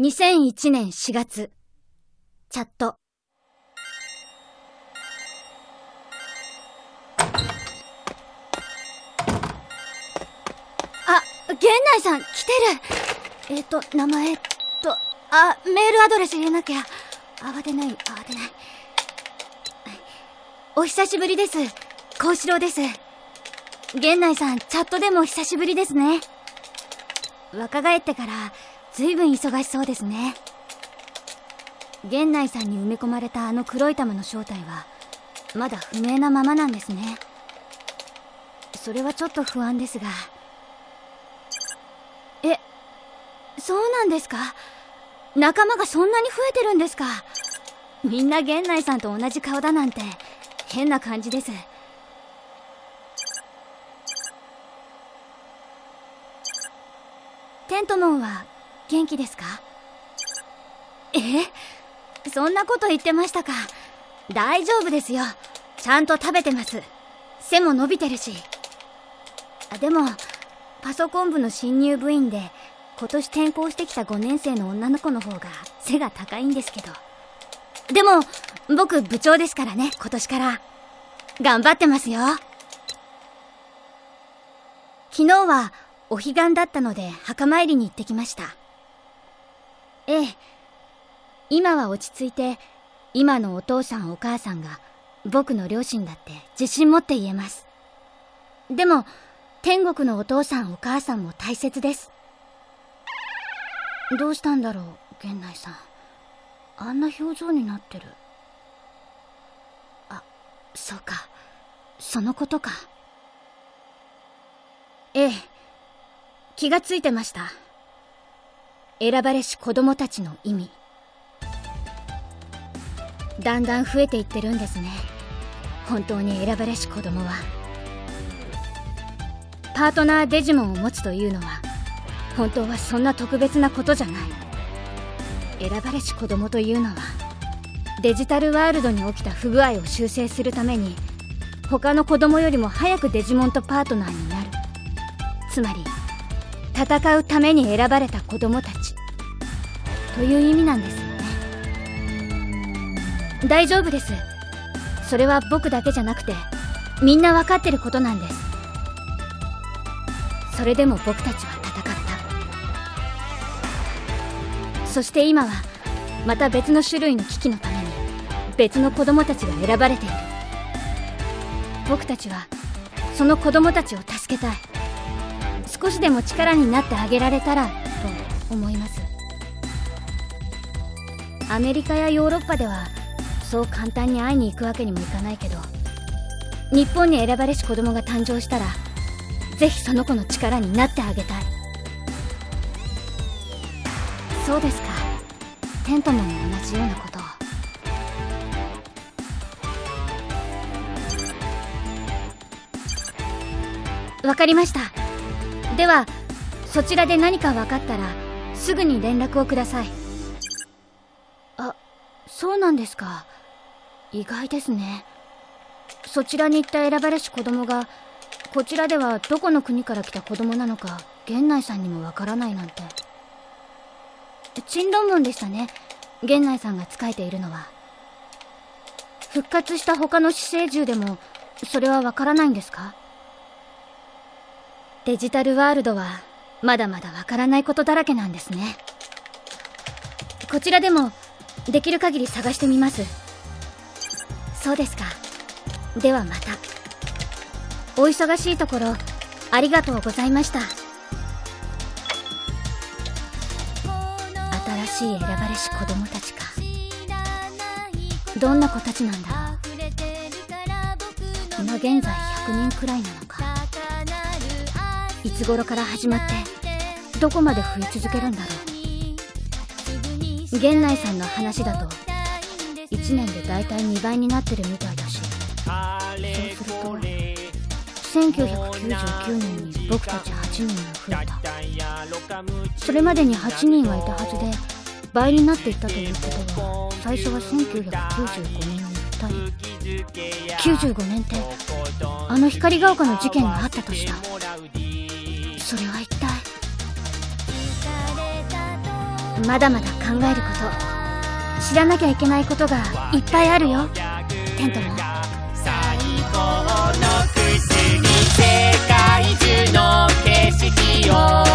2001年4月チャットあ、源内さん来てるえっ、と、名前と、あ、メールアドレス入れなきゃ。慌てない、慌てない。お久しぶりです。幸四郎です。源内さん、チャットでも久しぶりですね。若返ってから、ずいぶん忙しそうですね。源内さんに埋め込まれたあの黒い玉の正体は、まだ不明なままなんですね。それはちょっと不安ですが。え、そうなんですか？仲間がそんなに増えてるんですか？みんな源内さんと同じ顔だなんて、変な感じです。テントモンは元気ですか？え？そんなこと言ってましたか？大丈夫ですよ。ちゃんと食べてます。背も伸びてるし。あでも、パソコン部の新入部員で、今年転校してきた5年生の女の子の方が背が高いんですけど。でも、僕部長ですからね、今年から。頑張ってますよ。昨日はお彼岸だったので墓参りに行ってきました。ええ。今は落ち着いて、今のお父さんお母さんが僕の両親だって自信持って言えます。でも、天国のお父さんお母さんも大切です。どうしたんだろう、源内さん。あんな表情になってる。あ、そうか。そのことか。ええ。気がついてました。選ばれし子供たちの意味。だんだん増えていってるんですね。本当に選ばれし子供は。パートナーデジモンを持つというのは、本当はそんな特別なことじゃない。選ばれし子供というのは、デジタルワールドに起きた不具合を修正するために、他の子供よりも早くデジモンとパートナーになる。つまり、戦うために選ばれた子供たち。という意味なんですよね。大丈夫です。それは僕だけじゃなくてみんな分かってることなんです。それでも僕たちは戦った。そして今はまた別の種類の危機のために別の子供たちが選ばれている。僕たちはその子供たちを助けたい。少しでも力になってあげられたらと思います。アメリカやヨーロッパではそう簡単に会いに行くわけにもいかないけど日本に選ばれし子供が誕生したらぜひその子の力になってあげたい。そうですか。テントモンも同じようなことを。わかりました。ではそちらで何か分かったらすぐに連絡をください。あそうなんですか。意外ですね。そちらに行った選ばれし子供がこちらではどこの国から来た子供なのか源内さんにもわからないなんて。珍論文でしたね。源内さんが仕えているのは。復活した他の死生獣でもそれはわからないんですか？デジタルワールドはまだまだわからないことだらけなんですね。こちらでもできる限り探してみます。そうですか。ではまた。お忙しいところありがとうございました。新しい選ばれし子供たちか。どんな子たちなんだ。今現在100人くらいなの。いつ頃から始まってどこまで増え続けるんだろう。源内さんの話だと1年で大体2倍になってるみたいだしそうすると1999年に僕たち8人が増えた。それまでに8人はいたはずで倍になっていったということは最初は1995年に2人95年ってあの光が丘の事件があったとした。それは一体。まだまだ考えること。知らなきゃいけないことがいっぱいあるよ。テントも。最高の薬世界中の景色を。